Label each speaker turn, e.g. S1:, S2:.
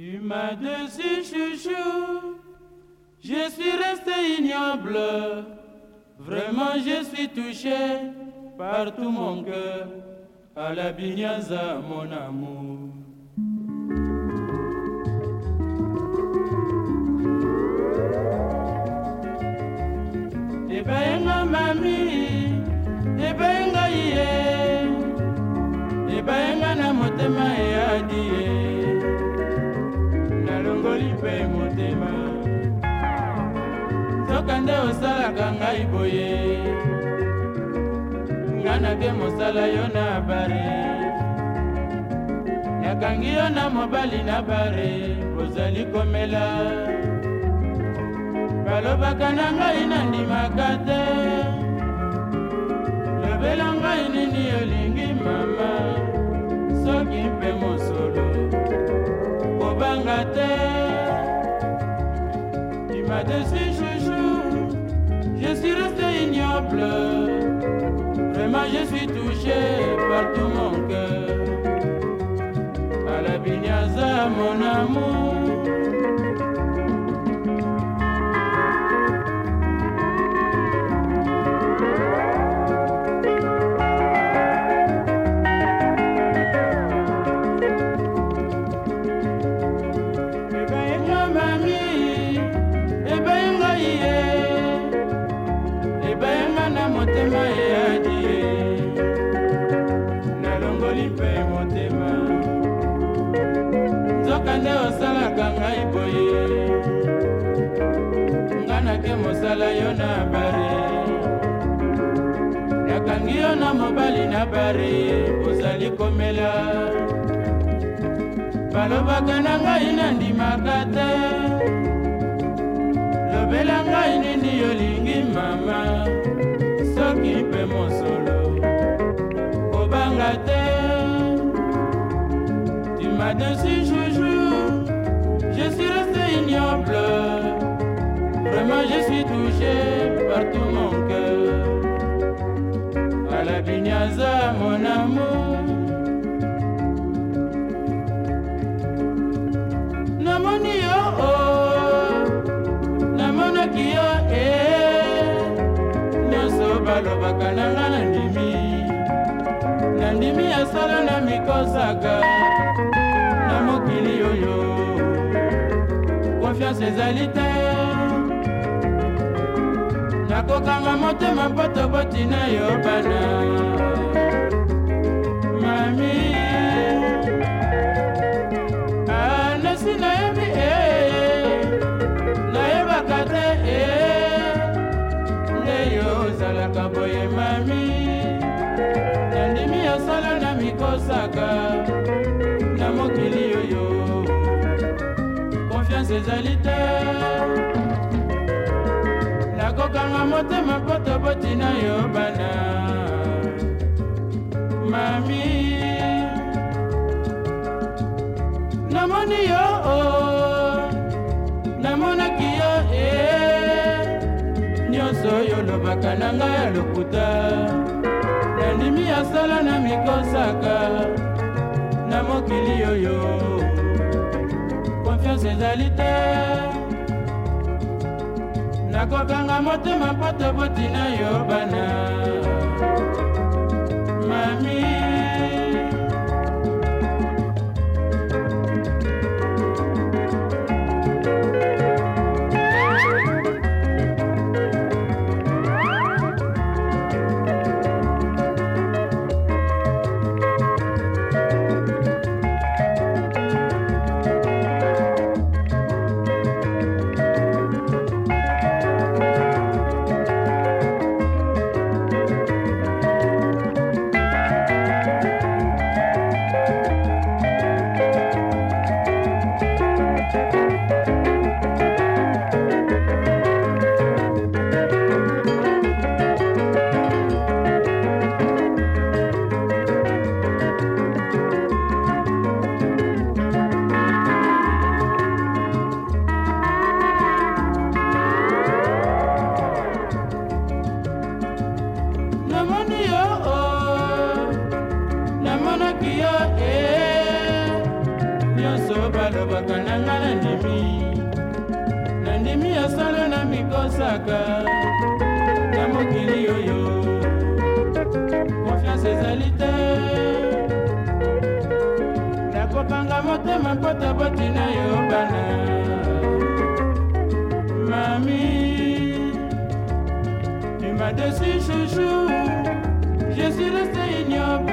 S1: Tu m'as dessus chouchou, je suis resté ignoble. Vraiment, je suis touché par tout mon cœur. À la bignaza, mon amour. Ebenga mami, ebenga ye, ebenga na motema ma motema soka nde osalaka ngai boye nga nake mosala yo na bare nakangi yo na mobali na bare bozali komela balobaka na ngai nandimaka te lobela ngai nini olingi mama soki mpe mosu Je suis joue, je suis resté ignoble. Vraiment, je suis touché par tout mon cœur. À la bignaza, mon amour. mobali na bare ozali komela balobaka na ngai nandimaka te lobela ngai nini yolingi mama soki mpe mosolo kobanga te tu m'as donné je suis resté ignoble vraiment je suis touché partout naza mon amour namoni yo o oh. namonaki yo e nyonso balobaka nanga na ndimi na ndimi ya solo na mikosaka na mokili oyo konfiance ezali te nakokanga motema poto botina yo bana mami anesi ah, nayebi e nayebaka te e eh. nde yo ozalaka boye mami nandimi yosala na mikosaka na mokili oyo konfiance ezali te okanga motema poto botina yo bana mami namoni yo o oh. namonaki yo e nyonso oyo olobaka na ngai ya lokuta nandimi ya sala na mikosaka na mokili oyo konfiance ezali te nakokanga motema po tobuti na yo bana kaka na mokili oyo konfiance ezali te nakopanga motema mpota botina yo bana mami imadesi chouchou je suis resté ignoble